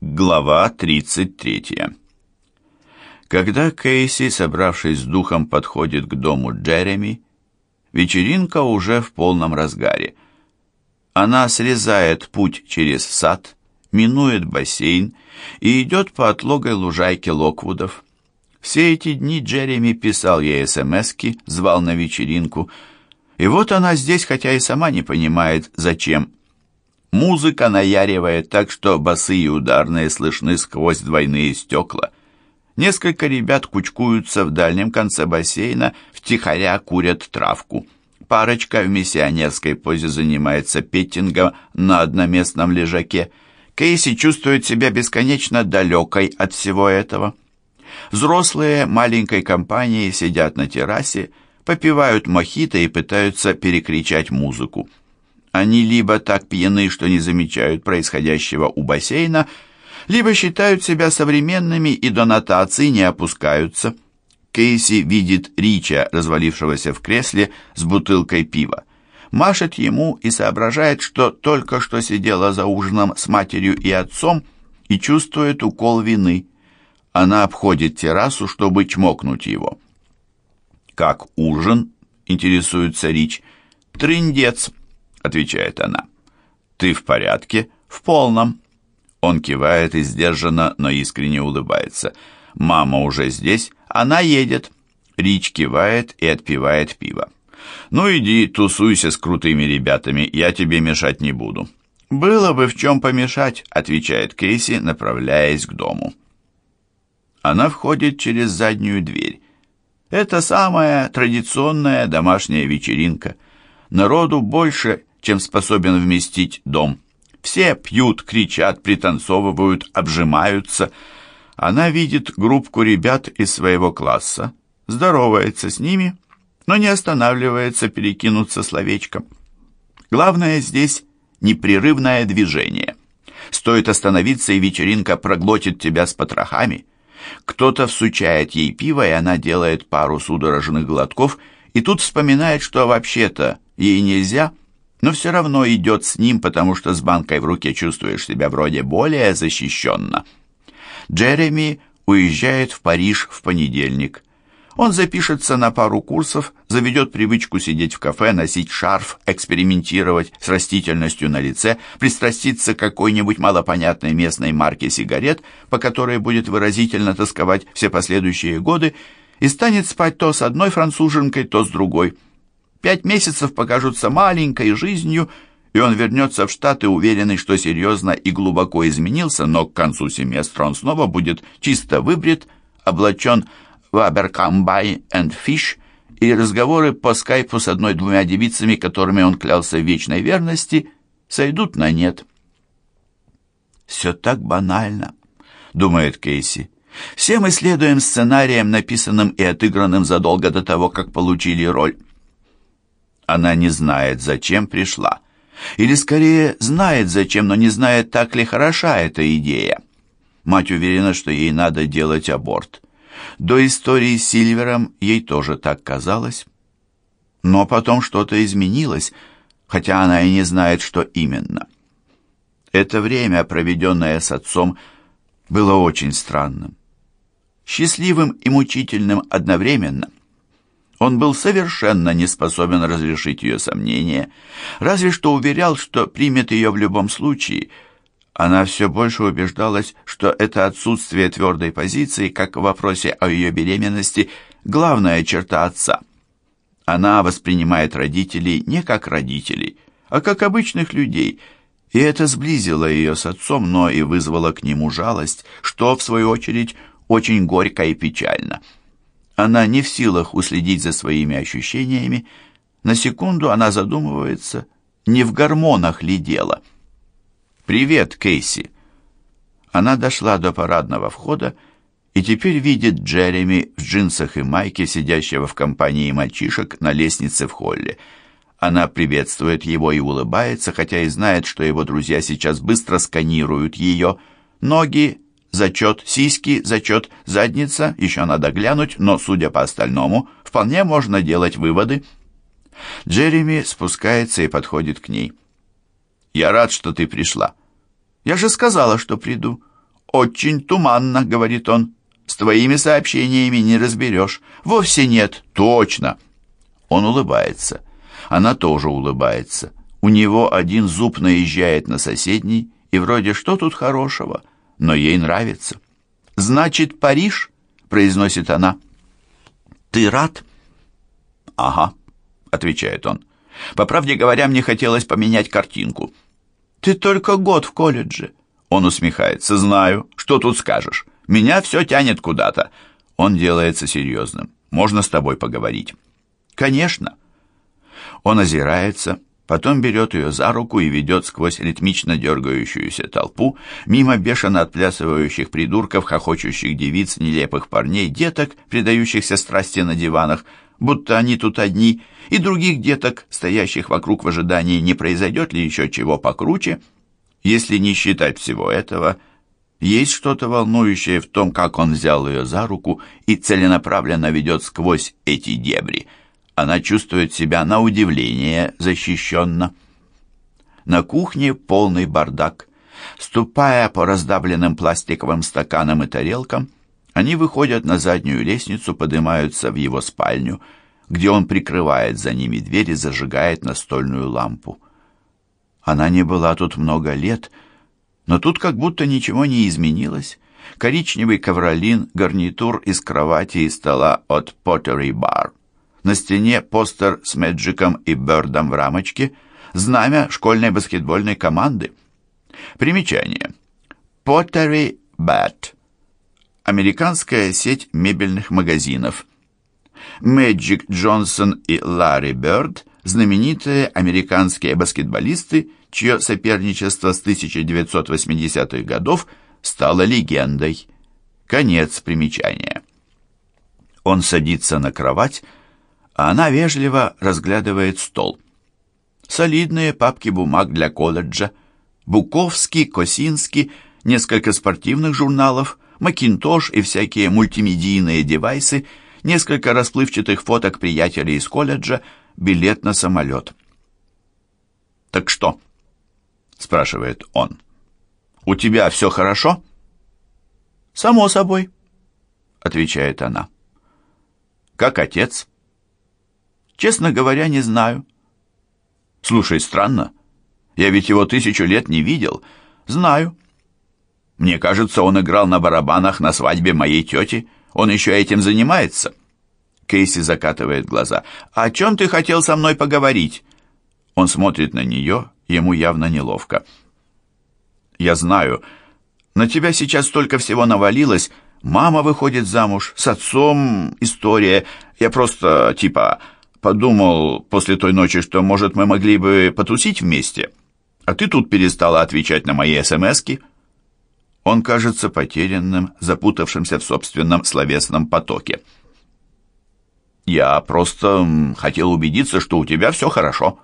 Глава 33 Когда Кейси, собравшись с духом, подходит к дому Джереми, вечеринка уже в полном разгаре. Она срезает путь через сад, минует бассейн и идет по отлогой лужайке Локвудов. Все эти дни Джереми писал ей смски, звал на вечеринку, и вот она здесь, хотя и сама не понимает, зачем. Музыка наяривает так, что басы и ударные слышны сквозь двойные стекла. Несколько ребят кучкуются в дальнем конце бассейна, втихаря курят травку. Парочка в миссионерской позе занимается петтингом на одноместном лежаке. Кейси чувствует себя бесконечно далекой от всего этого. Взрослые маленькой компанией сидят на террасе, попивают мохито и пытаются перекричать музыку. Они либо так пьяны, что не замечают происходящего у бассейна, либо считают себя современными и до нотации не опускаются. Кейси видит Рича, развалившегося в кресле с бутылкой пива. Машет ему и соображает, что только что сидела за ужином с матерью и отцом и чувствует укол вины. Она обходит террасу, чтобы чмокнуть его. «Как ужин?» — интересуется Рич. «Трындец», — отвечает она. «Ты в порядке?» «В полном». Он кивает и сдержанно, но искренне улыбается. «Мама уже здесь? Она едет». Рич кивает и отпивает пиво. «Ну иди, тусуйся с крутыми ребятами, я тебе мешать не буду». «Было бы в чем помешать», — отвечает Кейси, направляясь к дому. Она входит через заднюю дверь. Это самая традиционная домашняя вечеринка. Народу больше, чем способен вместить дом. Все пьют, кричат, пританцовывают, обжимаются. Она видит группку ребят из своего класса, здоровается с ними, но не останавливается перекинуться словечком. Главное здесь непрерывное движение. Стоит остановиться, и вечеринка проглотит тебя с потрохами. Кто-то всучает ей пиво, и она делает пару судорожных глотков, и тут вспоминает, что вообще-то ей нельзя – но все равно идет с ним, потому что с банкой в руке чувствуешь себя вроде более защищенно. Джереми уезжает в Париж в понедельник. Он запишется на пару курсов, заведет привычку сидеть в кафе, носить шарф, экспериментировать с растительностью на лице, пристраститься к какой-нибудь малопонятной местной марке сигарет, по которой будет выразительно тосковать все последующие годы, и станет спать то с одной француженкой, то с другой – Пять месяцев покажутся маленькой жизнью, и он вернется в Штаты, уверенный, что серьезно и глубоко изменился, но к концу семестра он снова будет чисто выбрит, облачен в Abercrombie and Fish, и разговоры по скайпу с одной-двумя девицами, которыми он клялся в вечной верности, сойдут на нет. «Все так банально», — думает Кейси. «Все мы следуем сценариям, написанным и отыгранным задолго до того, как получили роль». Она не знает, зачем пришла. Или скорее знает зачем, но не знает, так ли хороша эта идея. Мать уверена, что ей надо делать аборт. До истории с Сильвером ей тоже так казалось. Но потом что-то изменилось, хотя она и не знает, что именно. Это время, проведенное с отцом, было очень странным. Счастливым и мучительным одновременно. Он был совершенно не способен разрешить ее сомнения, разве что уверял, что примет ее в любом случае. Она все больше убеждалась, что это отсутствие твердой позиции, как в вопросе о ее беременности, главная черта отца. Она воспринимает родителей не как родителей, а как обычных людей, и это сблизило ее с отцом, но и вызвало к нему жалость, что, в свою очередь, очень горько и печально – она не в силах уследить за своими ощущениями. На секунду она задумывается, не в гормонах ли дело. «Привет, Кейси!» Она дошла до парадного входа и теперь видит Джереми в джинсах и майке, сидящего в компании мальчишек на лестнице в холле. Она приветствует его и улыбается, хотя и знает, что его друзья сейчас быстро сканируют ее. Ноги Зачет сиськи, зачет задница, еще надо глянуть, но, судя по остальному, вполне можно делать выводы. Джереми спускается и подходит к ней. «Я рад, что ты пришла». «Я же сказала, что приду». «Очень туманно», — говорит он. «С твоими сообщениями не разберешь». «Вовсе нет». «Точно». Он улыбается. Она тоже улыбается. У него один зуб наезжает на соседний, и вроде что тут хорошего, но ей нравится. «Значит, Париж?» — произносит она. «Ты рад?» «Ага», — отвечает он. «По правде говоря, мне хотелось поменять картинку». «Ты только год в колледже». Он усмехается. «Знаю. Что тут скажешь? Меня все тянет куда-то». Он делается серьезным. «Можно с тобой поговорить?» «Конечно». Он озирается, потом берет ее за руку и ведет сквозь ритмично дергающуюся толпу, мимо бешено отплясывающих придурков, хохочущих девиц, нелепых парней, деток, предающихся страсти на диванах, будто они тут одни, и других деток, стоящих вокруг в ожидании, не произойдет ли еще чего покруче. Если не считать всего этого, есть что-то волнующее в том, как он взял ее за руку и целенаправленно ведет сквозь эти дебри. Она чувствует себя на удивление защищенно. На кухне полный бардак. Ступая по раздавленным пластиковым стаканам и тарелкам, они выходят на заднюю лестницу, поднимаются в его спальню, где он прикрывает за ними дверь и зажигает настольную лампу. Она не была тут много лет, но тут как будто ничего не изменилось. Коричневый ковролин, гарнитур из кровати и стола от Pottery Bar. На стене постер с Мэджиком и Бёрдом в рамочке, знамя школьной баскетбольной команды. Примечание. Pottery Bat американская сеть мебельных магазинов. Мэджик Джонсон и Ларри Бёрд – знаменитые американские баскетболисты, чье соперничество с 1980-х годов стало легендой. Конец примечания. Он садится на кровать, а она вежливо разглядывает стол. Солидные папки бумаг для колледжа, Буковский, Косинский, несколько спортивных журналов – Макинтош и всякие мультимедийные девайсы, несколько расплывчатых фоток приятелей из колледжа, билет на самолет. «Так что?» — спрашивает он. «У тебя все хорошо?» «Само собой», — отвечает она. «Как отец?» «Честно говоря, не знаю». «Слушай, странно. Я ведь его тысячу лет не видел. Знаю». Мне кажется, он играл на барабанах на свадьбе моей тети. Он еще этим занимается». Кейси закатывает глаза. «О чем ты хотел со мной поговорить?» Он смотрит на нее, ему явно неловко. «Я знаю. На тебя сейчас столько всего навалилось. Мама выходит замуж, с отцом история. Я просто, типа, подумал после той ночи, что, может, мы могли бы потусить вместе. А ты тут перестала отвечать на мои смски». Он кажется потерянным, запутавшимся в собственном словесном потоке. «Я просто хотел убедиться, что у тебя все хорошо».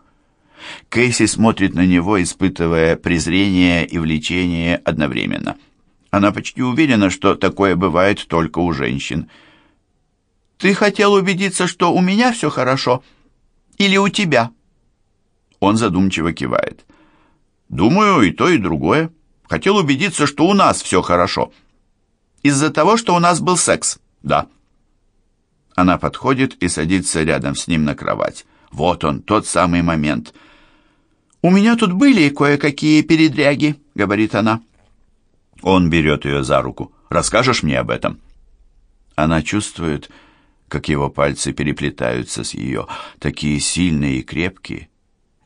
Кейси смотрит на него, испытывая презрение и влечение одновременно. Она почти уверена, что такое бывает только у женщин. «Ты хотел убедиться, что у меня все хорошо? Или у тебя?» Он задумчиво кивает. «Думаю, и то, и другое». Хотел убедиться, что у нас все хорошо. Из-за того, что у нас был секс. Да. Она подходит и садится рядом с ним на кровать. Вот он, тот самый момент. «У меня тут были кое-какие передряги», — говорит она. Он берет ее за руку. «Расскажешь мне об этом?» Она чувствует, как его пальцы переплетаются с ее, такие сильные и крепкие.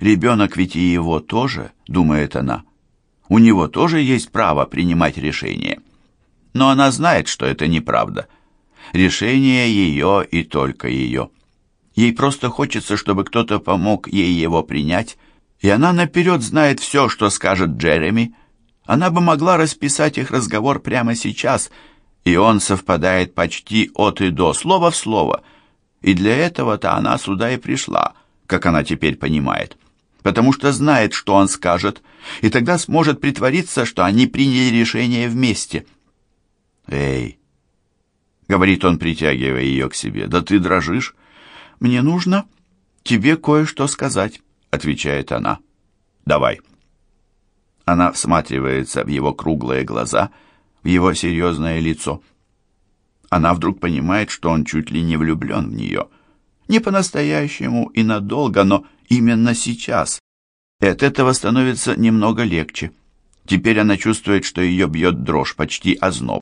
«Ребенок ведь и его тоже», — думает она. У него тоже есть право принимать решения. Но она знает, что это неправда. Решение ее и только ее. Ей просто хочется, чтобы кто-то помог ей его принять, и она наперед знает все, что скажет Джереми. Она бы могла расписать их разговор прямо сейчас, и он совпадает почти от и до, слово в слово. И для этого-то она сюда и пришла, как она теперь понимает потому что знает, что он скажет, и тогда сможет притвориться, что они приняли решение вместе. «Эй!» — говорит он, притягивая ее к себе. «Да ты дрожишь!» «Мне нужно тебе кое-что сказать», — отвечает она. «Давай». Она всматривается в его круглые глаза, его серьезное лицо. Она вдруг понимает, что он чуть ли не влюблен в нее. Не по-настоящему и надолго, но именно сейчас. И от этого становится немного легче. Теперь она чувствует, что ее бьет дрожь, почти озноб.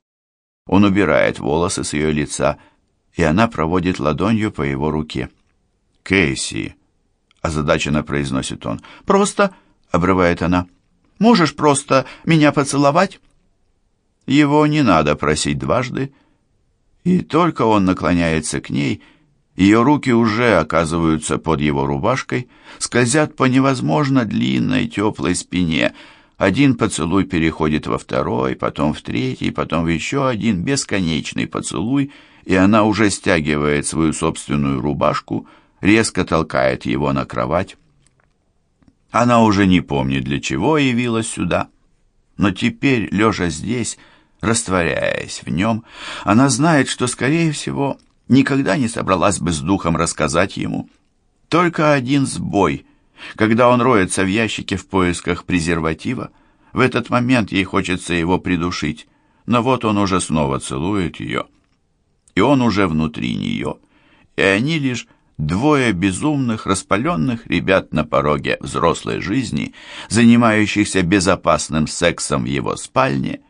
Он убирает волосы с ее лица, и она проводит ладонью по его руке. «Кейси», — озадаченно произносит он, — «просто», — обрывает она, — «можешь просто меня поцеловать?» Его не надо просить дважды, и только он наклоняется к ней, ее руки уже оказываются под его рубашкой, скользят по невозможно длинной теплой спине — один поцелуй переходит во второй, потом в третий, потом в еще один бесконечный поцелуй, и она уже стягивает свою собственную рубашку, резко толкает его на кровать. Она уже не помнит, для чего явилась сюда, но теперь, лежа здесь, растворяясь в нем, она знает, что, скорее всего, никогда не собралась бы с духом рассказать ему. Только один сбой — когда он роется в ящике в поисках презерватива, в этот момент ей хочется его придушить, но вот он уже снова целует ее. И он уже внутри нее, и они лишь двое безумных, распаленных ребят на пороге взрослой жизни, занимающихся безопасным сексом в его спальне,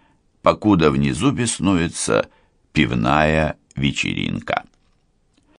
покуда внизу беснуется пивная вечеринка.